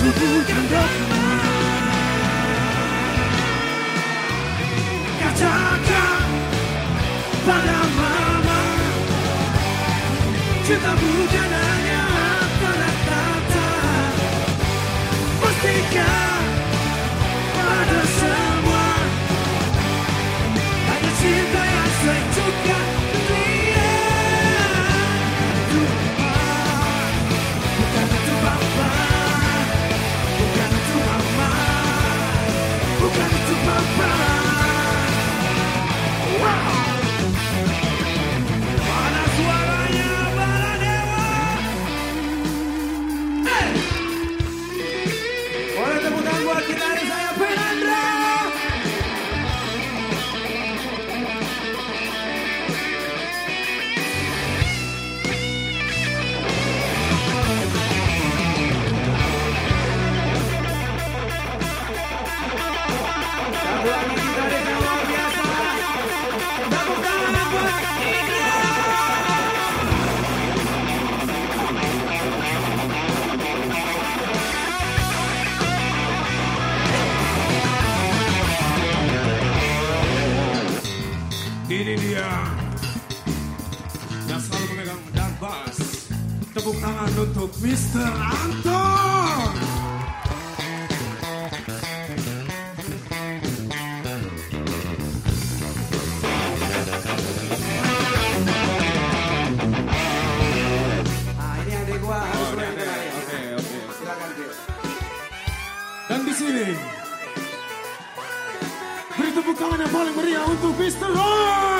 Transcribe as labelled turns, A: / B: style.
A: Kubukan doaku Katakan pada mama Cinta bukan hanya harta dan Pastikan Mr. Anton. Dan di sini beri tepuk tangan yang paling meriah untuk Mr. Roy.